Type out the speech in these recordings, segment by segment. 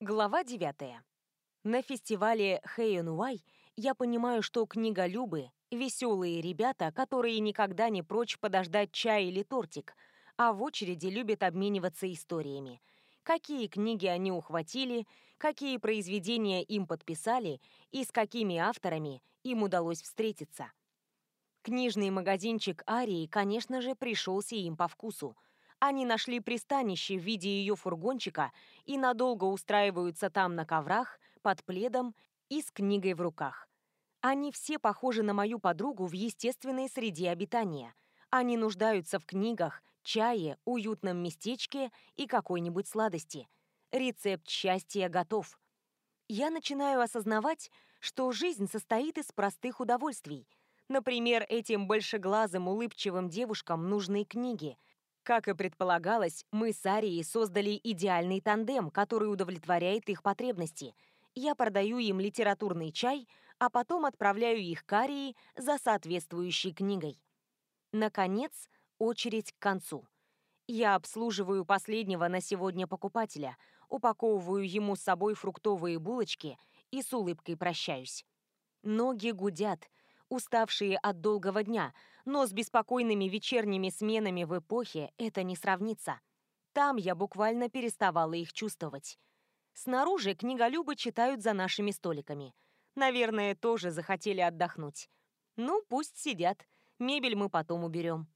Глава 9. На фестивале Хэйон я понимаю, что книголюбы — веселые ребята, которые никогда не прочь подождать чай или тортик, а в очереди любят обмениваться историями. Какие книги они ухватили, какие произведения им подписали и с какими авторами им удалось встретиться. Книжный магазинчик Арии, конечно же, пришелся им по вкусу — они нашли пристанище в виде ее фургончика и надолго устраиваются там на коврах, под пледом и с книгой в руках. Они все похожи на мою подругу в естественной среде обитания. Они нуждаются в книгах, чае, уютном местечке и какой-нибудь сладости. Рецепт счастья готов. Я начинаю осознавать, что жизнь состоит из простых удовольствий. Например, этим большеглазым улыбчивым девушкам нужны книги – как и предполагалось, мы с Арией создали идеальный тандем, который удовлетворяет их потребности. Я продаю им литературный чай, а потом отправляю их к Арии за соответствующей книгой. Наконец, очередь к концу. Я обслуживаю последнего на сегодня покупателя, упаковываю ему с собой фруктовые булочки и с улыбкой прощаюсь. Ноги гудят, уставшие от долгого дня, но с беспокойными вечерними сменами в эпохе это не сравнится. Там я буквально переставала их чувствовать. Снаружи книголюбы читают за нашими столиками. Наверное, тоже захотели отдохнуть. Ну, пусть сидят. Мебель мы потом уберем.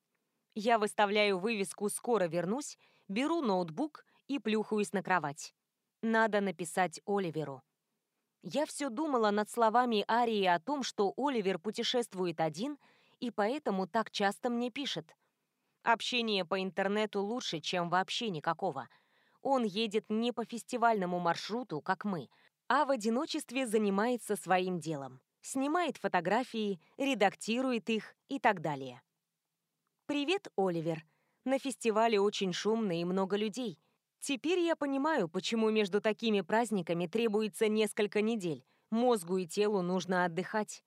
Я выставляю вывеску «Скоро вернусь», беру ноутбук и плюхаюсь на кровать. Надо написать Оливеру. Я все думала над словами Арии о том, что Оливер путешествует один и поэтому так часто мне пишет. Общение по интернету лучше, чем вообще никакого. Он едет не по фестивальному маршруту, как мы, а в одиночестве занимается своим делом. Снимает фотографии, редактирует их и так далее. «Привет, Оливер. На фестивале очень шумно и много людей. Теперь я понимаю, почему между такими праздниками требуется несколько недель. Мозгу и телу нужно отдыхать.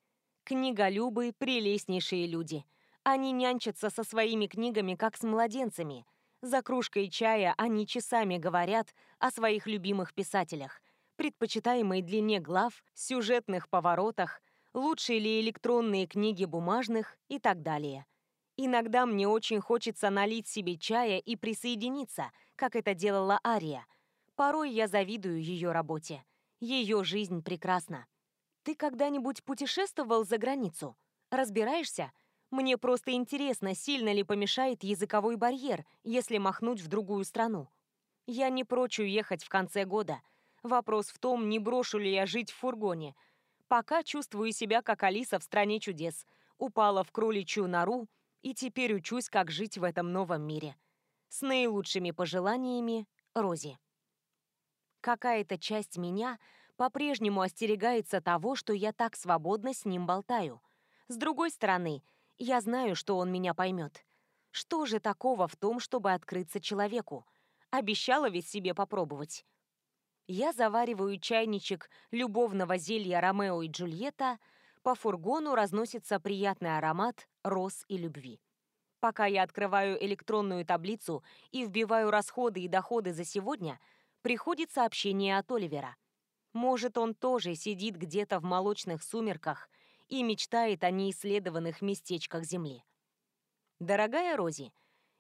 Книголюбы – прелестнейшие люди. Они нянчатся со своими книгами, как с младенцами. За кружкой чая они часами говорят о своих любимых писателях, предпочитаемой длине глав, сюжетных поворотах, лучшие ли электронные книги бумажных и так далее – Иногда мне очень хочется налить себе чая и присоединиться, как это делала Ария. Порой я завидую ее работе. Ее жизнь прекрасна. Ты когда-нибудь путешествовал за границу? Разбираешься? Мне просто интересно, сильно ли помешает языковой барьер, если махнуть в другую страну. Я не прочь уехать в конце года. Вопрос в том, не брошу ли я жить в фургоне. Пока чувствую себя как Алиса в «Стране чудес». Упала в кроличью нору, и теперь учусь, как жить в этом новом мире. С наилучшими пожеланиями, Рози. Какая-то часть меня по-прежнему остерегается того, что я так свободно с ним болтаю. С другой стороны, я знаю, что он меня поймет. Что же такого в том, чтобы открыться человеку? Обещала ведь себе попробовать. Я завариваю чайничек любовного зелья Ромео и Джульетта, по фургону разносится приятный аромат роз и любви. Пока я открываю электронную таблицу и вбиваю расходы и доходы за сегодня, приходит сообщение от Оливера. Может, он тоже сидит где-то в молочных сумерках и мечтает о неисследованных местечках Земли. Дорогая Рози,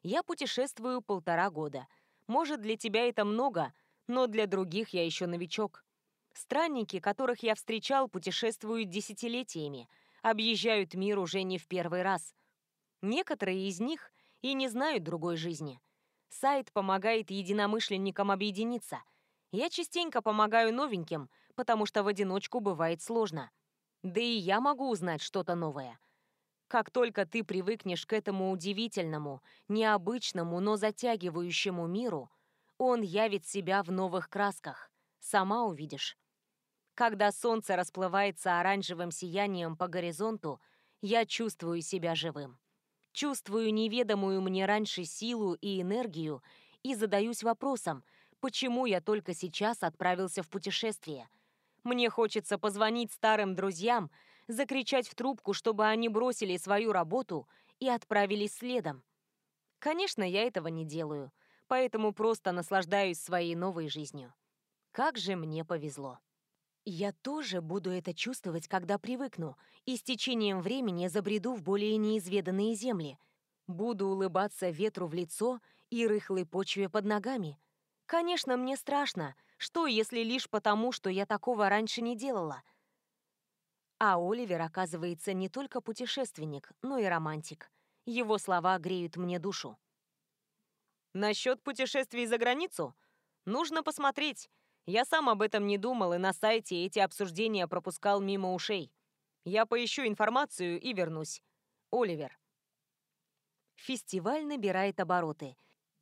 я путешествую полтора года. Может, для тебя это много, но для других я еще новичок. Странники, которых я встречал, путешествуют десятилетиями, объезжают мир уже не в первый раз. Некоторые из них и не знают другой жизни. Сайт помогает единомышленникам объединиться. Я частенько помогаю новеньким, потому что в одиночку бывает сложно. Да и я могу узнать что-то новое. Как только ты привыкнешь к этому удивительному, необычному, но затягивающему миру, он явит себя в новых красках. Сама увидишь. Когда солнце расплывается оранжевым сиянием по горизонту, я чувствую себя живым. Чувствую неведомую мне раньше силу и энергию и задаюсь вопросом, почему я только сейчас отправился в путешествие. Мне хочется позвонить старым друзьям, закричать в трубку, чтобы они бросили свою работу и отправились следом. Конечно, я этого не делаю, поэтому просто наслаждаюсь своей новой жизнью. Как же мне повезло. Я тоже буду это чувствовать, когда привыкну, и с течением времени забреду в более неизведанные земли. Буду улыбаться ветру в лицо и рыхлой почве под ногами. Конечно, мне страшно. Что, если лишь потому, что я такого раньше не делала? А Оливер, оказывается, не только путешественник, но и романтик. Его слова греют мне душу. Насчет путешествий за границу? Нужно посмотреть. Я сам об этом не думал и на сайте эти обсуждения пропускал мимо ушей. Я поищу информацию и вернусь. Оливер. Фестиваль набирает обороты,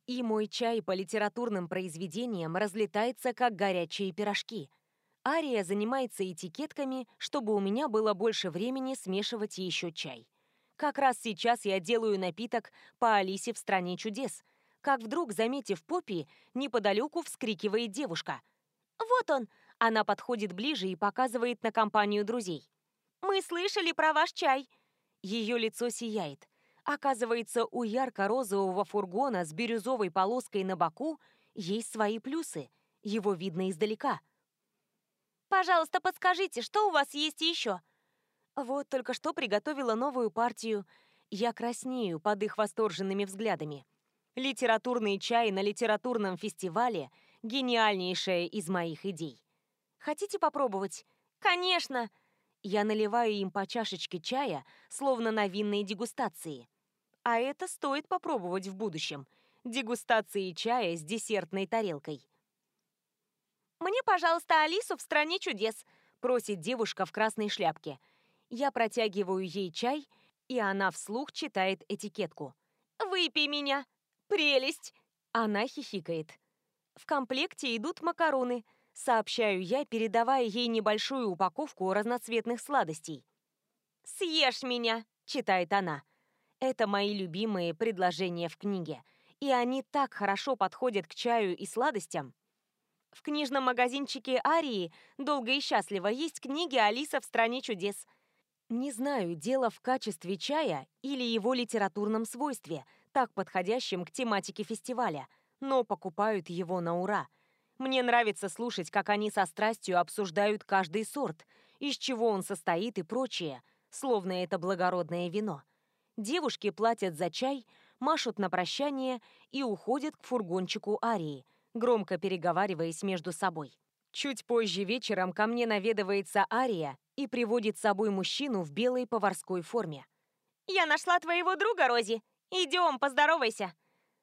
и мой чай по литературным произведениям разлетается, как горячие пирожки. Ария занимается этикетками, чтобы у меня было больше времени смешивать еще чай. Как раз сейчас я делаю напиток по Алисе в «Стране чудес», как вдруг, заметив Поппи, неподалеку вскрикивает девушка. «Вот он!» Она подходит ближе и показывает на компанию друзей. «Мы слышали про ваш чай!» Ее лицо сияет. Оказывается, у ярко-розового фургона с бирюзовой полоской на боку есть свои плюсы. Его видно издалека. «Пожалуйста, подскажите, что у вас есть еще?» Вот только что приготовила новую партию. Я краснею под их восторженными взглядами. Литературный чай на литературном фестивале – гениальнейшая из моих идей. Хотите попробовать? Конечно! Я наливаю им по чашечке чая, словно на винной дегустации. А это стоит попробовать в будущем. Дегустации чая с десертной тарелкой. «Мне, пожалуйста, Алису в «Стране чудес», — просит девушка в красной шляпке. Я протягиваю ей чай, и она вслух читает этикетку. «Выпей меня!» Прелесть!» Она хихикает. В комплекте идут макароны, сообщаю я, передавая ей небольшую упаковку разноцветных сладостей. «Съешь меня!» — читает она. Это мои любимые предложения в книге, и они так хорошо подходят к чаю и сладостям. В книжном магазинчике Арии «Долго и счастливо» есть книги «Алиса в стране чудес». Не знаю, дело в качестве чая или его литературном свойстве — так подходящим к тематике фестиваля, но покупают его на ура. Мне нравится слушать, как они со страстью обсуждают каждый сорт, из чего он состоит и прочее, словно это благородное вино. Девушки платят за чай, машут на прощание и уходят к фургончику Арии, громко переговариваясь между собой. Чуть позже вечером ко мне наведывается Ария и приводит с собой мужчину в белой поварской форме. «Я нашла твоего друга, Рози!» Идем, поздоровайся!»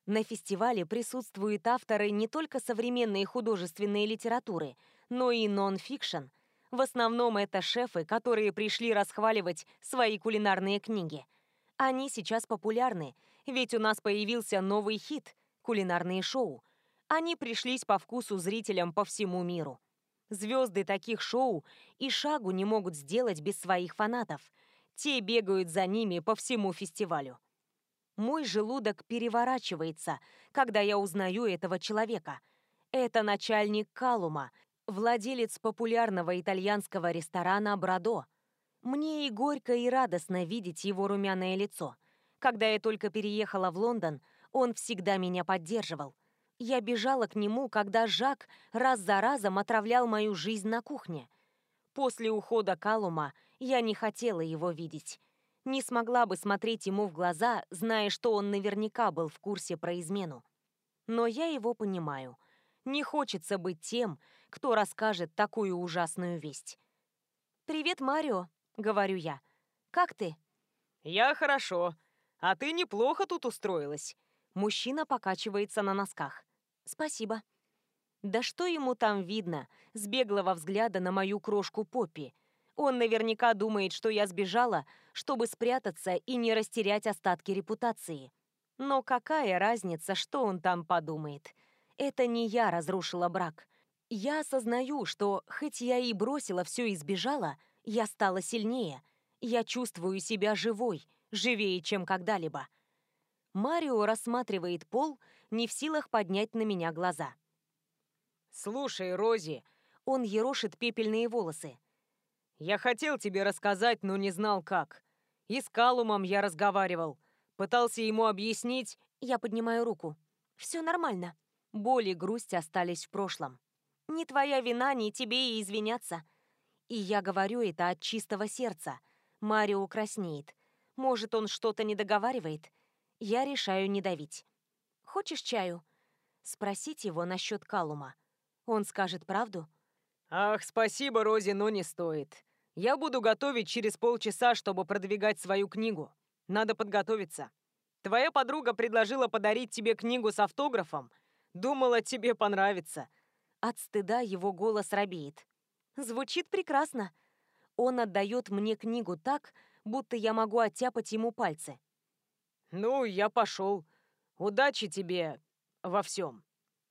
На фестивале присутствуют авторы не только современной художественной литературы, но и нон-фикшн. В основном это шефы, которые пришли расхваливать свои кулинарные книги. Они сейчас популярны, ведь у нас появился новый хит – кулинарные шоу. Они пришлись по вкусу зрителям по всему миру. Звезды таких шоу и шагу не могут сделать без своих фанатов. Те бегают за ними по всему фестивалю. Мой желудок переворачивается, когда я узнаю этого человека. Это начальник Калума, владелец популярного итальянского ресторана «Брадо». Мне и горько, и радостно видеть его румяное лицо. Когда я только переехала в Лондон, он всегда меня поддерживал. Я бежала к нему, когда Жак раз за разом отравлял мою жизнь на кухне. После ухода Калума я не хотела его видеть не смогла бы смотреть ему в глаза, зная, что он наверняка был в курсе про измену. Но я его понимаю. Не хочется быть тем, кто расскажет такую ужасную весть. «Привет, Марио», — говорю я. «Как ты?» «Я хорошо. А ты неплохо тут устроилась». Мужчина покачивается на носках. «Спасибо». Да что ему там видно, с беглого взгляда на мою крошку Поппи? Он наверняка думает, что я сбежала, чтобы спрятаться и не растерять остатки репутации. Но какая разница, что он там подумает? Это не я разрушила брак. Я осознаю, что, хоть я и бросила все и сбежала, я стала сильнее. Я чувствую себя живой, живее, чем когда-либо. Марио рассматривает пол, не в силах поднять на меня глаза. «Слушай, Рози...» Он ерошит пепельные волосы. Я хотел тебе рассказать, но не знал как. И с Калумом я разговаривал. Пытался ему объяснить... Я поднимаю руку. Все нормально. Боль и грусть остались в прошлом. Не твоя вина, не тебе и извиняться. И я говорю это от чистого сердца. Марио краснеет. Может, он что-то не договаривает? Я решаю не давить. Хочешь чаю? Спросить его насчет Калума. Он скажет правду? Ах, спасибо, Рози, но не стоит. Я буду готовить через полчаса, чтобы продвигать свою книгу. Надо подготовиться. Твоя подруга предложила подарить тебе книгу с автографом. Думала, тебе понравится. От стыда его голос робеет. Звучит прекрасно. Он отдает мне книгу так, будто я могу оттяпать ему пальцы. Ну, я пошел. Удачи тебе во всем.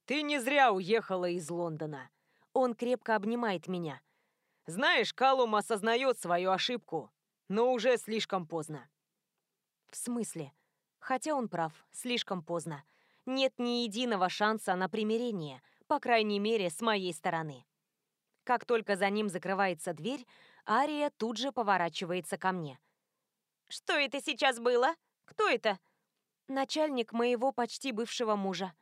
Ты не зря уехала из Лондона. Он крепко обнимает меня. Знаешь, Калум осознает свою ошибку, но уже слишком поздно. В смысле? Хотя он прав, слишком поздно. Нет ни единого шанса на примирение, по крайней мере, с моей стороны. Как только за ним закрывается дверь, Ария тут же поворачивается ко мне. «Что это сейчас было? Кто это?» «Начальник моего почти бывшего мужа».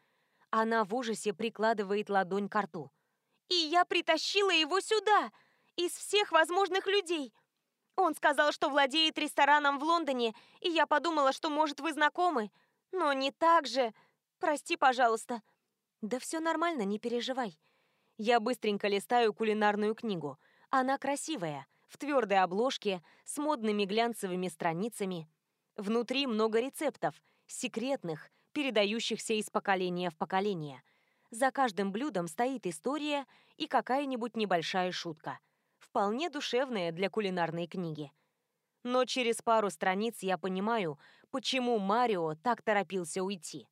Она в ужасе прикладывает ладонь к рту. «И я притащила его сюда!» из всех возможных людей. Он сказал, что владеет рестораном в Лондоне, и я подумала, что, может, вы знакомы. Но не так же. Прости, пожалуйста. Да все нормально, не переживай. Я быстренько листаю кулинарную книгу. Она красивая, в твердой обложке, с модными глянцевыми страницами. Внутри много рецептов, секретных, передающихся из поколения в поколение. За каждым блюдом стоит история и какая-нибудь небольшая шутка вполне душевная для кулинарной книги. Но через пару страниц я понимаю, почему Марио так торопился уйти.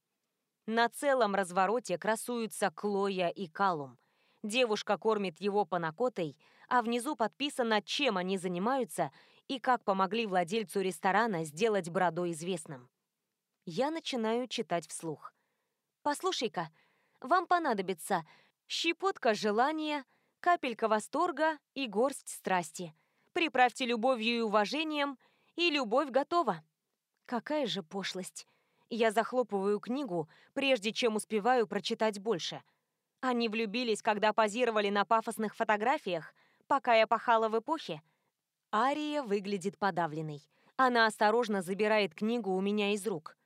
На целом развороте красуются Клоя и Калум. Девушка кормит его панакотой, а внизу подписано, чем они занимаются и как помогли владельцу ресторана сделать Брадо известным. Я начинаю читать вслух. «Послушай-ка, вам понадобится щепотка желания, капелька восторга и горсть страсти. Приправьте любовью и уважением, и любовь готова. Какая же пошлость. Я захлопываю книгу, прежде чем успеваю прочитать больше. Они влюбились, когда позировали на пафосных фотографиях, пока я пахала в эпохе. Ария выглядит подавленной. Она осторожно забирает книгу у меня из рук.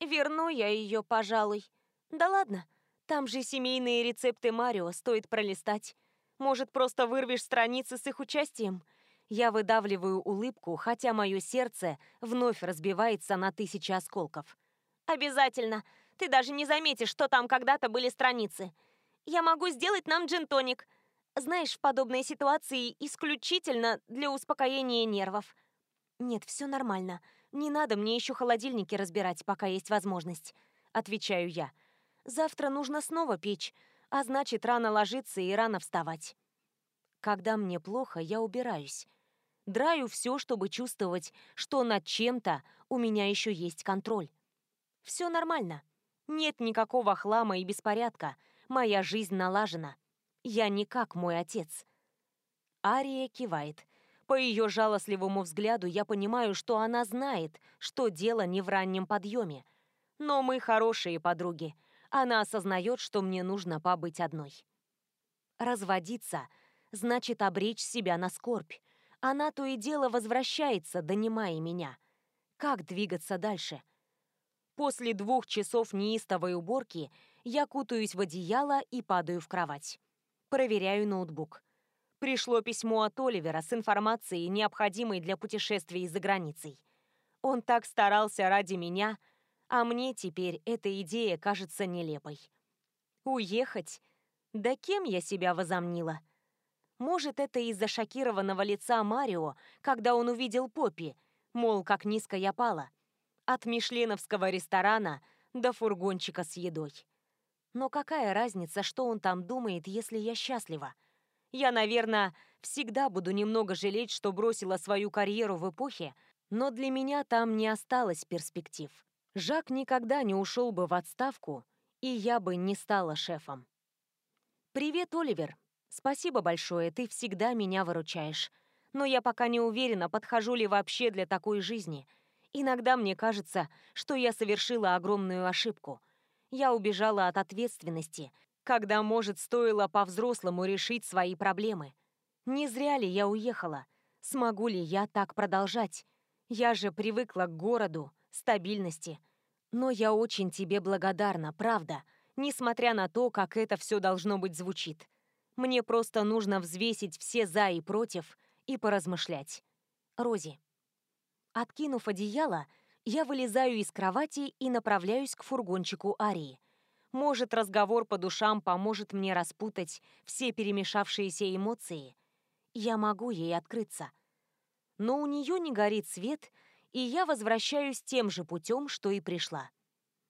Верну я ее, пожалуй. Да ладно, там же семейные рецепты Марио, стоит пролистать. Может, просто вырвешь страницы с их участием? Я выдавливаю улыбку, хотя мое сердце вновь разбивается на тысячи осколков. Обязательно. Ты даже не заметишь, что там когда-то были страницы. Я могу сделать нам джин-тоник. Знаешь, в подобной ситуации исключительно для успокоения нервов. Нет, все нормально. Не надо мне еще холодильники разбирать, пока есть возможность. Отвечаю я. Завтра нужно снова печь а значит, рано ложиться и рано вставать. Когда мне плохо, я убираюсь. Драю все, чтобы чувствовать, что над чем-то у меня еще есть контроль. Все нормально. Нет никакого хлама и беспорядка. Моя жизнь налажена. Я не как мой отец. Ария кивает. По ее жалостливому взгляду я понимаю, что она знает, что дело не в раннем подъеме. Но мы хорошие подруги, она осознает, что мне нужно побыть одной. Разводиться значит обречь себя на скорбь. Она то и дело возвращается, донимая меня. Как двигаться дальше? После двух часов неистовой уборки я кутаюсь в одеяло и падаю в кровать. Проверяю ноутбук. Пришло письмо от Оливера с информацией, необходимой для путешествий за границей. Он так старался ради меня — а мне теперь эта идея кажется нелепой. Уехать? Да кем я себя возомнила? Может, это из-за шокированного лица Марио, когда он увидел Поппи, мол, как низко я пала. От мишленовского ресторана до фургончика с едой. Но какая разница, что он там думает, если я счастлива? Я, наверное, всегда буду немного жалеть, что бросила свою карьеру в эпохе, но для меня там не осталось перспектив. Жак никогда не ушел бы в отставку, и я бы не стала шефом. «Привет, Оливер. Спасибо большое, ты всегда меня выручаешь. Но я пока не уверена, подхожу ли вообще для такой жизни. Иногда мне кажется, что я совершила огромную ошибку. Я убежала от ответственности, Когда, может, стоило по-взрослому решить свои проблемы. Не зря ли я уехала? Смогу ли я так продолжать? Я же привыкла к городу, стабильности. Но я очень тебе благодарна, правда, несмотря на то, как это все должно быть звучит. Мне просто нужно взвесить все «за» и «против» и поразмышлять. Рози. Откинув одеяло, я вылезаю из кровати и направляюсь к фургончику Арии. Может, разговор по душам поможет мне распутать все перемешавшиеся эмоции. Я могу ей открыться. Но у нее не горит свет, и я возвращаюсь тем же путем, что и пришла.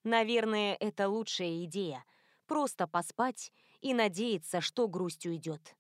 Наверное, это лучшая идея. Просто поспать и надеяться, что грусть уйдет.